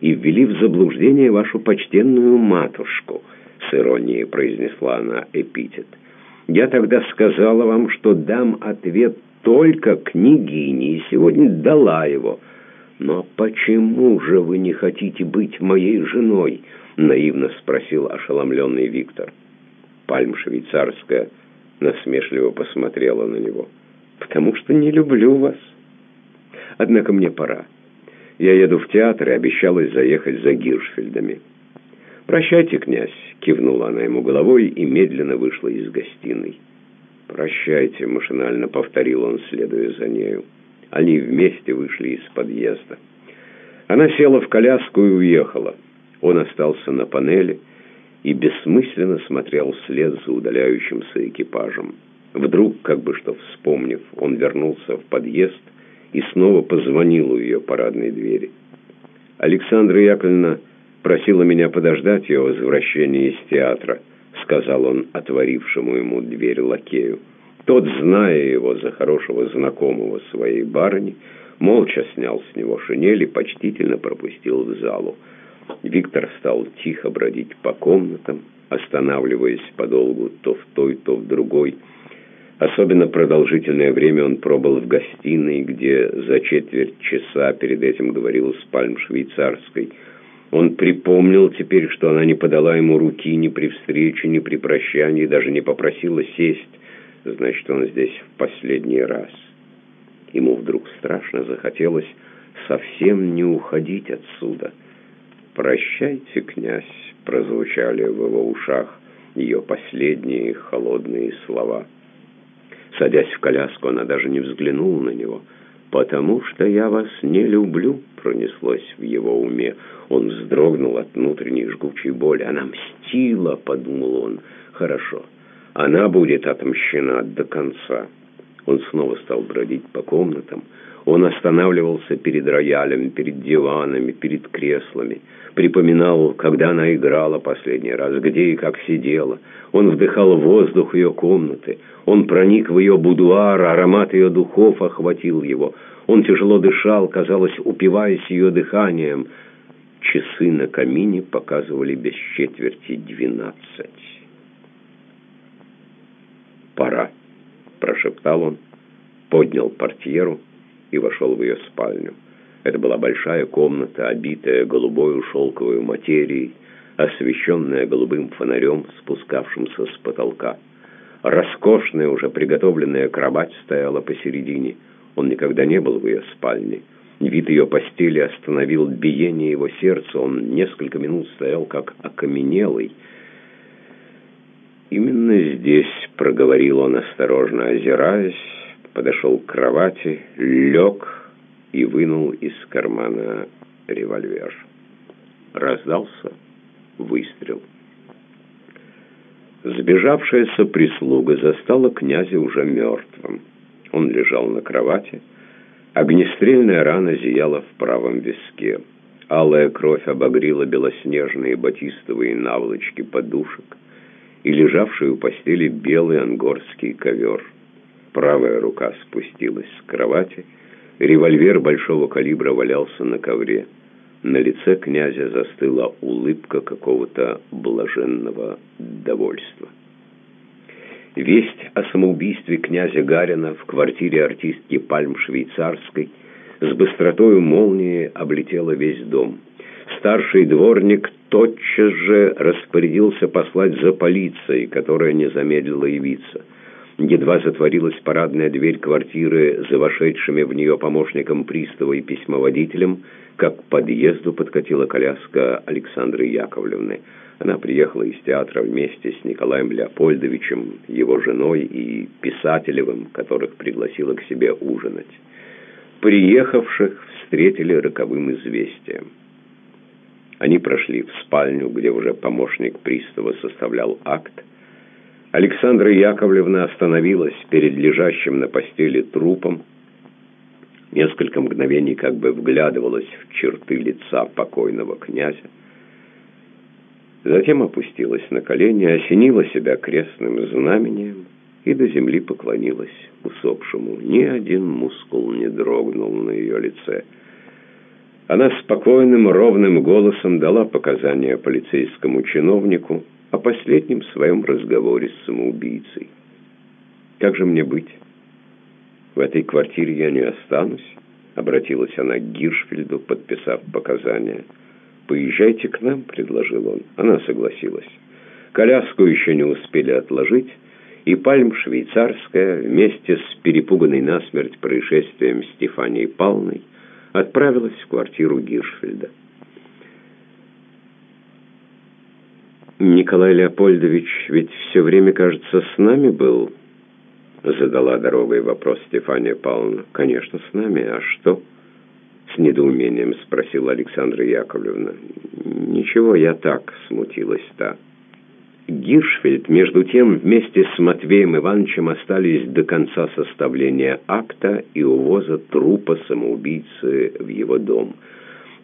и ввели в заблуждение вашу почтенную матушку, с иронией произнесла она эпитет. Я тогда сказала вам, что дам ответ только княгине, и сегодня дала его. Но почему же вы не хотите быть моей женой? Наивно спросил ошеломленный Виктор. Пальм швейцарская насмешливо посмотрела на него потому что не люблю вас. Однако мне пора. Я еду в театр и обещалась заехать за Гиршфельдами. «Прощайте, князь», — кивнула она ему головой и медленно вышла из гостиной. «Прощайте», — машинально повторил он, следуя за нею. Они вместе вышли из подъезда. Она села в коляску и уехала. Он остался на панели и бессмысленно смотрел вслед за удаляющимся экипажем. Вдруг, как бы что вспомнив, он вернулся в подъезд и снова позвонил у ее парадной двери. «Александра Яковлевна просила меня подождать ее возвращения из театра», сказал он отворившему ему дверь лакею. Тот, зная его за хорошего знакомого своей барыни, молча снял с него шинель и почтительно пропустил в залу. Виктор стал тихо бродить по комнатам, останавливаясь подолгу то в той, то в другой. Особенно продолжительное время он пробыл в гостиной, где за четверть часа перед этим говорил с Пальм Швейцарской. Он припомнил теперь, что она не подала ему руки ни при встрече, ни при прощании, даже не попросила сесть. Значит, он здесь в последний раз. Ему вдруг страшно захотелось совсем не уходить отсюда. «Прощайте, князь», — прозвучали в его ушах ее последние холодные слова. Садясь в коляску, она даже не взглянула на него. «Потому что я вас не люблю», — пронеслось в его уме. Он вздрогнул от внутренней жгучей боли. «Она мстила», — подумал он. «Хорошо, она будет отмщена до конца». Он снова стал бродить по комнатам. Он останавливался перед роялем, перед диванами, перед креслами. Припоминал, когда она играла последний раз, где и как сидела. Он вдыхал воздух ее комнаты. Он проник в ее будуар, аромат ее духов охватил его. Он тяжело дышал, казалось, упиваясь ее дыханием. Часы на камине показывали без четверти двенадцать. «Пора», — прошептал он, поднял портьеру и вошел в ее спальню. Это была большая комната, обитая голубой шелковой материей, освещенная голубым фонарем, спускавшимся с потолка. Роскошная, уже приготовленная кровать стояла посередине. Он никогда не был в ее спальне. Вид ее постели остановил биение его сердца. Он несколько минут стоял как окаменелый. «Именно здесь», — проговорил он, осторожно озираясь, подошел к кровати, лег и вынул из кармана револьвер. Раздался выстрел. Сбежавшаяся прислуга застала князя уже мертвым. Он лежал на кровати. Огнестрельная рана зияла в правом виске. Алая кровь обогрила белоснежные батистовые наволочки подушек и лежавший у постели белый ангорский ковер. Правая рука спустилась с кровати, револьвер большого калибра валялся на ковре. На лице князя застыла улыбка какого-то блаженного довольства. Весть о самоубийстве князя Гарина в квартире артистки Пальм Швейцарской с быстротою молнии облетела весь дом. Старший дворник тотчас же распорядился послать за полицией, которая не замедлила явиться. Едва затворилась парадная дверь квартиры за вошедшими в нее помощником пристава и письмоводителем, как к подъезду подкатила коляска Александры Яковлевны. Она приехала из театра вместе с Николаем Леопольдовичем, его женой и Писателевым, которых пригласила к себе ужинать. Приехавших встретили роковым известием. Они прошли в спальню, где уже помощник пристава составлял акт, Александра Яковлевна остановилась перед лежащим на постели трупом, несколько мгновений как бы вглядывалась в черты лица покойного князя, затем опустилась на колени, осенила себя крестным знамением и до земли поклонилась усопшему. Ни один мускул не дрогнул на ее лице. Она спокойным, ровным голосом дала показания полицейскому чиновнику, о последнем своем разговоре с самоубийцей. «Как же мне быть? В этой квартире я не останусь», — обратилась она к Гиршфельду, подписав показания. «Поезжайте к нам», — предложил он. Она согласилась. Коляску еще не успели отложить, и Пальм Швейцарская вместе с перепуганной насмерть происшествием Стефанией Павловной отправилась в квартиру Гиршфельда. «Николай Леопольдович ведь все время, кажется, с нами был?» Задала дорогой вопрос Стефания Павловна. «Конечно, с нами. А что?» С недоумением спросила Александра Яковлевна. «Ничего, я так», — смутилась та. Гиршфельд, между тем, вместе с Матвеем Ивановичем остались до конца составления акта и увоза трупа самоубийцы в его дом.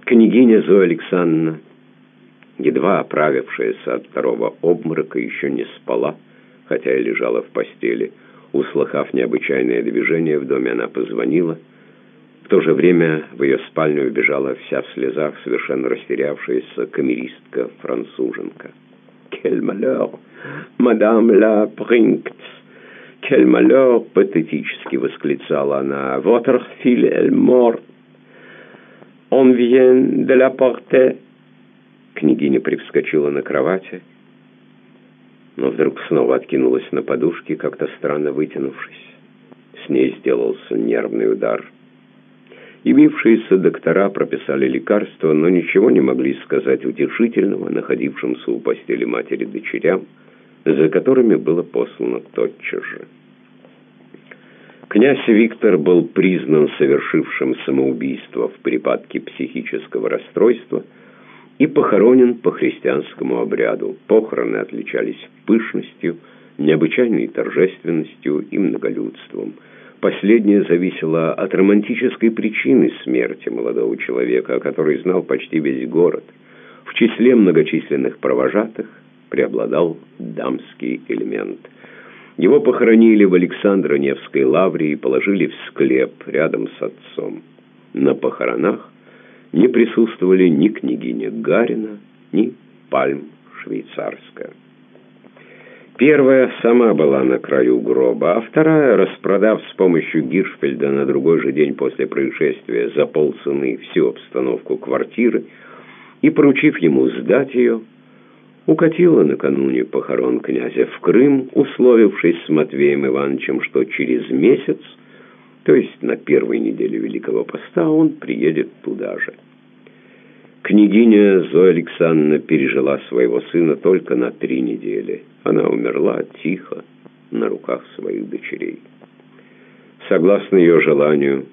Княгиня Зоя Александровна едва оправившаяся от второго обморока, еще не спала, хотя и лежала в постели. Услыхав необычайное движение в доме, она позвонила. то же время в ее спальню убежала вся в слезах, совершенно растерявшаяся камеристка-француженка. «Кель малер, мадам ла Принкт! Кель малер!» — патетически восклицала она. «Вотер филь эль мор! Он вьен де ла порте!» Княгиня привскочила на кровати, но вдруг снова откинулась на подушке, как-то странно вытянувшись. С ней сделался нервный удар — Явившиеся доктора прописали лекарства, но ничего не могли сказать утешительного находившимся у постели матери дочерям, за которыми было послано тотчас же. Князь Виктор был признан совершившим самоубийство в припадке психического расстройства и похоронен по христианскому обряду. Похороны отличались пышностью, необычайной торжественностью и многолюдством – Последнее зависело от романтической причины смерти молодого человека, о которой знал почти весь город. В числе многочисленных провожатых преобладал дамский элемент. Его похоронили в Александро-Невской лавре и положили в склеп рядом с отцом. На похоронах не присутствовали ни княгиня Гарина, ни Пальм Швейцарская. Первая сама была на краю гроба, а вторая, распродав с помощью Гиршфельда на другой же день после происшествия за полцены всю обстановку квартиры и, поручив ему сдать ее, укатила накануне похорон князя в Крым, условившись с Матвеем Ивановичем, что через месяц, то есть на первой неделе Великого Поста, он приедет туда же. Княгиня Зоя Александровна пережила своего сына только на три недели. Она умерла тихо, на руках своих дочерей. Согласно ее желанию,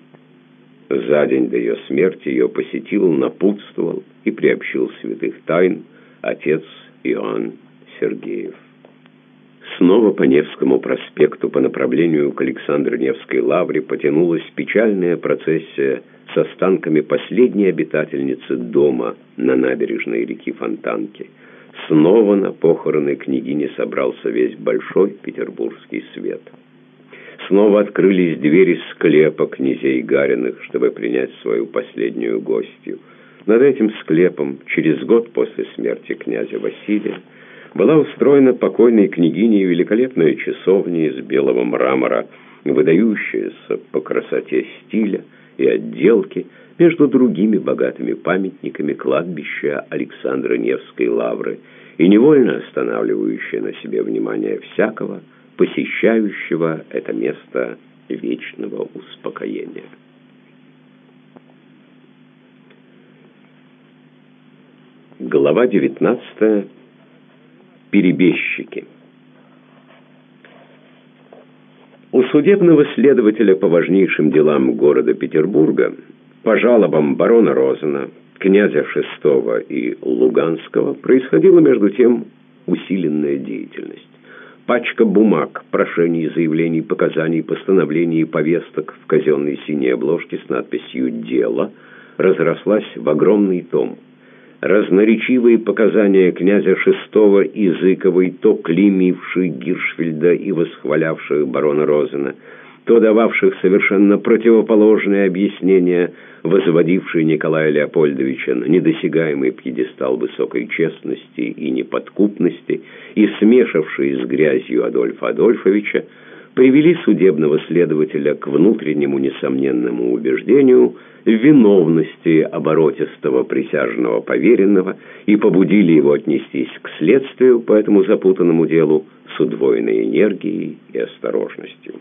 за день до ее смерти ее посетил, напутствовал и приобщил святых тайн отец Иоанн Сергеев. Снова по Невскому проспекту по направлению к Александр-Невской лавре потянулась печальная процессия с останками последней обитательницы дома на набережной реки Фонтанки. Снова на похороны княгини собрался весь большой петербургский свет. Снова открылись двери склепа князей Гариных, чтобы принять свою последнюю гостью. Над этим склепом, через год после смерти князя Василия, была устроена покойной княгиней великолепная часовня из белого мрамора, выдающаяся по красоте стиля, и отделки между другими богатыми памятниками кладбища Александра Невской лавры и невольно останавливающая на себе внимание всякого, посещающего это место вечного успокоения. Глава 19. Перебежчики. У судебного следователя по важнейшим делам города Петербурга по жалобам барона Розена, князя Шестого и Луганского происходила между тем усиленная деятельность. Пачка бумаг, прошений, заявлений, показаний, постановлений и повесток в казенной синей обложке с надписью «Дело» разрослась в огромный том – разноречивые показания князя Шестого и Зыковой, то клеймивших Гиршфельда и восхвалявших барона Розена, то дававших совершенно противоположные объяснения, возводившие Николая Леопольдовича на недосягаемый пьедестал высокой честности и неподкупности и смешавшие с грязью Адольфа Адольфовича, привели судебного следователя к внутреннему несомненному убеждению в виновности оборотистого присяжного поверенного и побудили его отнестись к следствию по этому запутанному делу с удвоенной энергией и осторожностью.